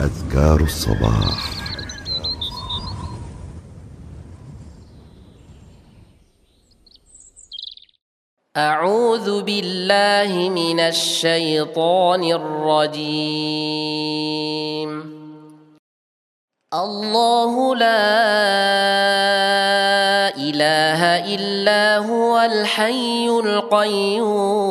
أذكار الصباح. أعوذ بالله من الشيطان الرجيم. الله لا إله إلا هو الحي القيوم.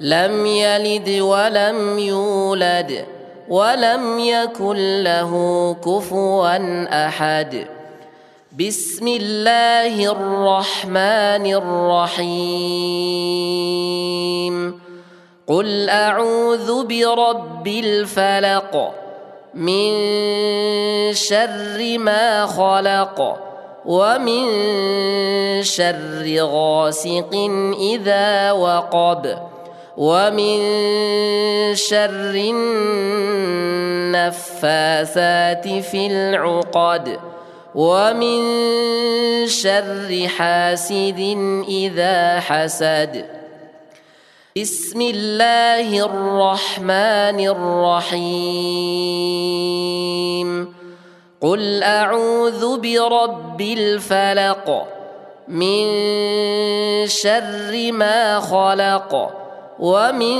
لم يلد ولم يولد ولم يكن له كفوا أحد. بسم الله الرحمن الرحيم. قل أعوذ برب الفلق. من شر ما خلق ومن شر غاسق إذا وقب. ومن شر النفاثات في العقد ومن شر حاسد إذا حسد. بسم الله الرحمن الرحيم. قل أعوذ برب الفلق من شر ما خلق ومن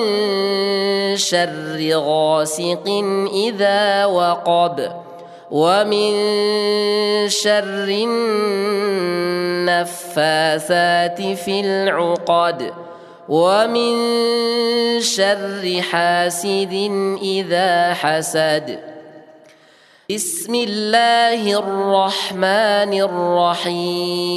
شر غاسق إذا وقب ومن شر النفاثات في العقد ومن شر حاسد إذا حسد. بسم الله الرحمن الرحيم.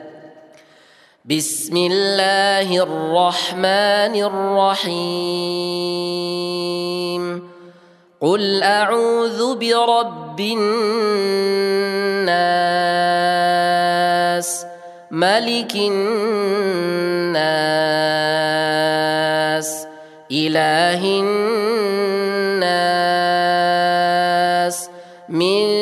بسم الله الرحمن الرحيم. قل أعوذ برب الناس ملك الناس إله الناس من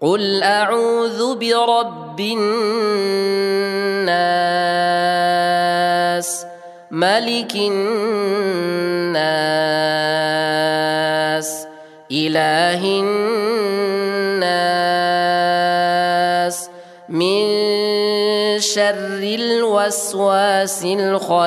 قل اعوذ برب الناس ملك الناس اله الناس. من شر الوسواس الخناس.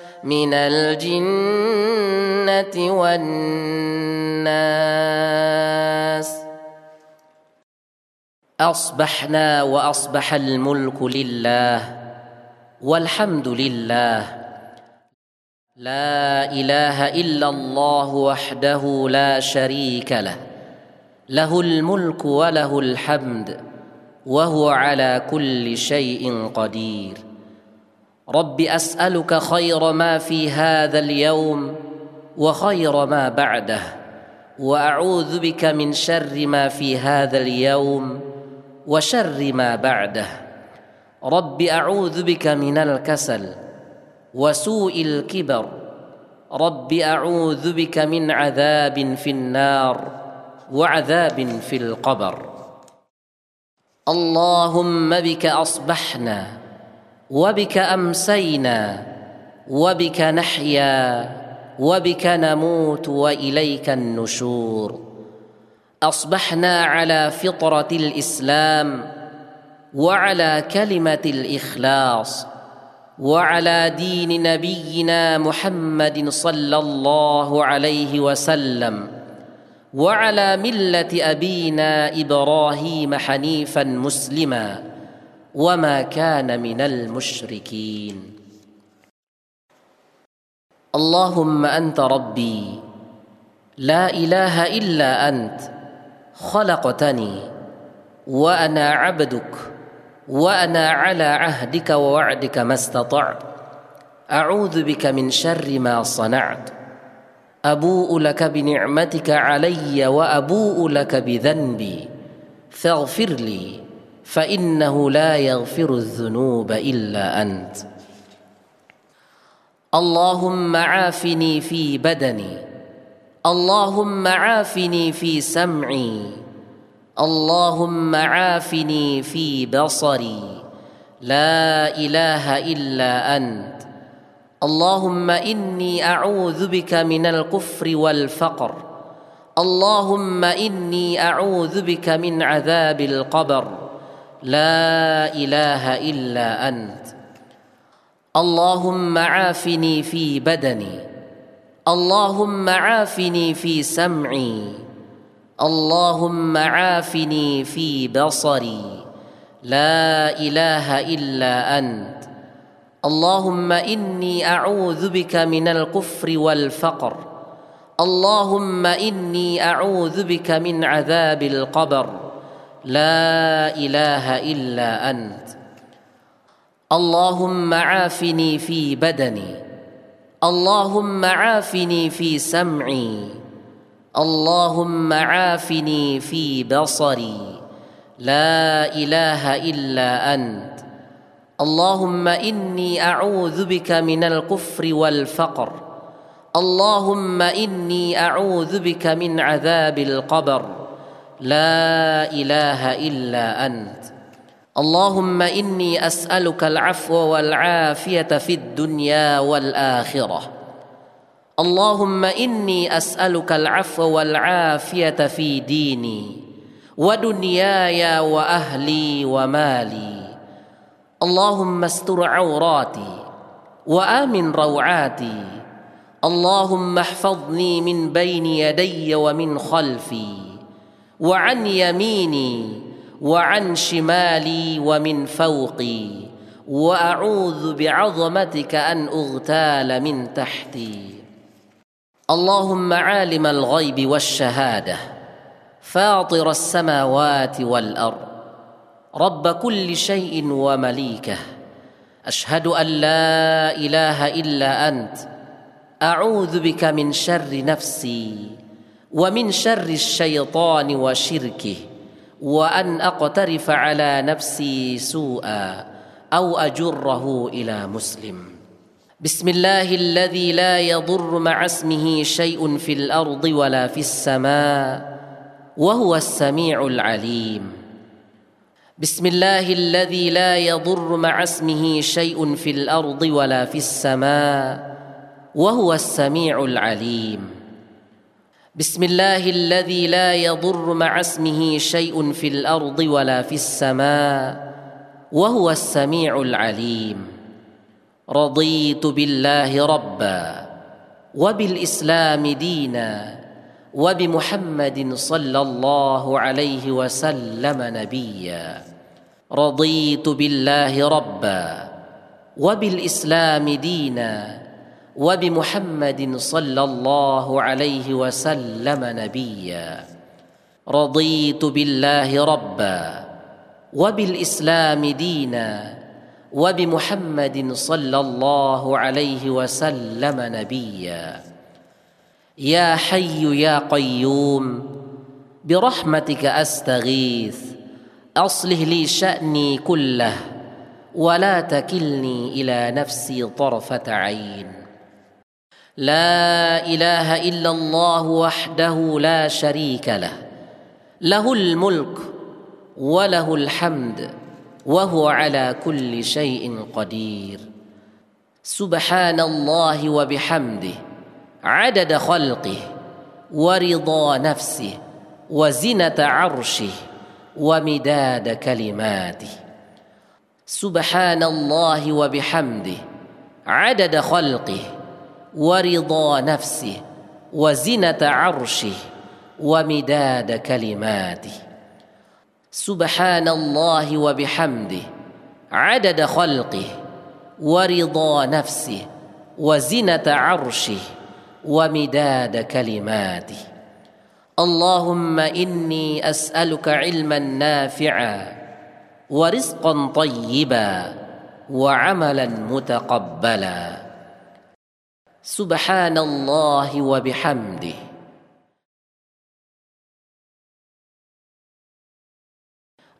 من الجنة والناس. أصبحنا وأصبح الملك لله والحمد لله. لا إله إلا الله وحده لا شريك له. له الملك وله الحمد وهو على كل شيء قدير. رب أسألك خير ما في هذا اليوم وخير ما بعده وأعوذ بك من شر ما في هذا اليوم وشر ما بعده. رب أعوذ بك من الكسل وسوء الكبر. رب أعوذ بك من عذاب في النار وعذاب في القبر. اللهم بك أصبحنا وبك أمسينا وبك نحيا وبك نموت وإليك النشور. أصبحنا على فطرة الإسلام وعلى كلمة الإخلاص وعلى دين نبينا محمد صلى الله عليه وسلم وعلى ملة أبينا إبراهيم حنيفا مسلما. وما كان من المشركين. اللهم انت ربي. لا اله الا انت. خلقتني. وأنا عبدك. وأنا على عهدك ووعدك ما استطعت. اعوذ بك من شر ما صنعت. ابوء لك بنعمتك علي وابوء لك بذنبي. فاغفر لي. فإنه لا يغفر الذنوب إلا أنت. اللهم عافني في بدني. اللهم عافني في سمعي. اللهم عافني في بصري. لا إله إلا أنت. اللهم إني أعوذ بك من الكفر والفقر. اللهم إني أعوذ بك من عذاب القبر. لا إله إلا أنت. اللهم عافني في بدني. اللهم عافني في سمعي. اللهم عافني في بصري. لا إله إلا أنت. اللهم إني أعوذ بك من الكفر والفقر. اللهم إني أعوذ بك من عذاب القبر. لا إله إلا أنت. اللهم عافني في بدني. اللهم عافني في سمعي. اللهم عافني في بصري. لا إله إلا أنت. اللهم إني أعوذ بك من الكفر والفقر. اللهم إني أعوذ بك من عذاب القبر. لا إله إلا أنت. اللهم إني أسألك العفو والعافية في الدنيا والآخرة. اللهم إني أسألك العفو والعافية في ديني ودنياي وأهلي ومالي. اللهم استر عوراتي وآمن روعاتي. اللهم احفظني من بين يدي ومن خلفي. وعن يميني وعن شمالي ومن فوقي وأعوذ بعظمتك أن أغتال من تحتي. اللهم عالم الغيب والشهادة فاطر السماوات والأرض. رب كل شيء ومليكه. أشهد أن لا إله إلا أنت. أعوذ بك من شر نفسي. ومن شر الشيطان وشركه وأن أقترف على نفسي سوءا أو أجره إلى مسلم. بسم الله الذي لا يضر مع اسمه شيء في الأرض ولا في السماء وهو السميع العليم. بسم الله الذي لا يضر مع اسمه شيء في الأرض ولا في السماء وهو السميع العليم. بسم الله الذي لا يضر مع اسمه شيء في الأرض ولا في السماء وهو السميع العليم. رضيت بالله ربا وبالإسلام دينا وبمحمد صلى الله عليه وسلم نبيا. رضيت بالله ربا وبالإسلام دينا وبمحمد صلى الله عليه وسلم نبيا. رضيت بالله ربا وبالإسلام دينا وبمحمد صلى الله عليه وسلم نبيا. يا حي يا قيوم برحمتك أستغيث أصلح لي شأني كله ولا تكلني إلى نفسي طرفة عين. لا إله إلا الله وحده لا شريك له. له الملك وله الحمد وهو على كل شيء قدير. سبحان الله وبحمده عدد خلقه ورضا نفسه وزنة عرشه ومداد كلماته. سبحان الله وبحمده عدد خلقه ورضا نفسه وزنة عرشه ومداد كلماته. سبحان الله وبحمده عدد خلقه ورضا نفسه وزنة عرشه ومداد كلماته. اللهم إني أسألك علما نافعا ورزقا طيبا وعملا متقبلا. سبحان الله وبحمده.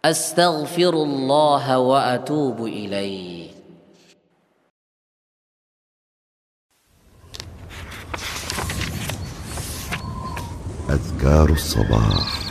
أستغفر الله وأتوب إليه. أذكار الصباح.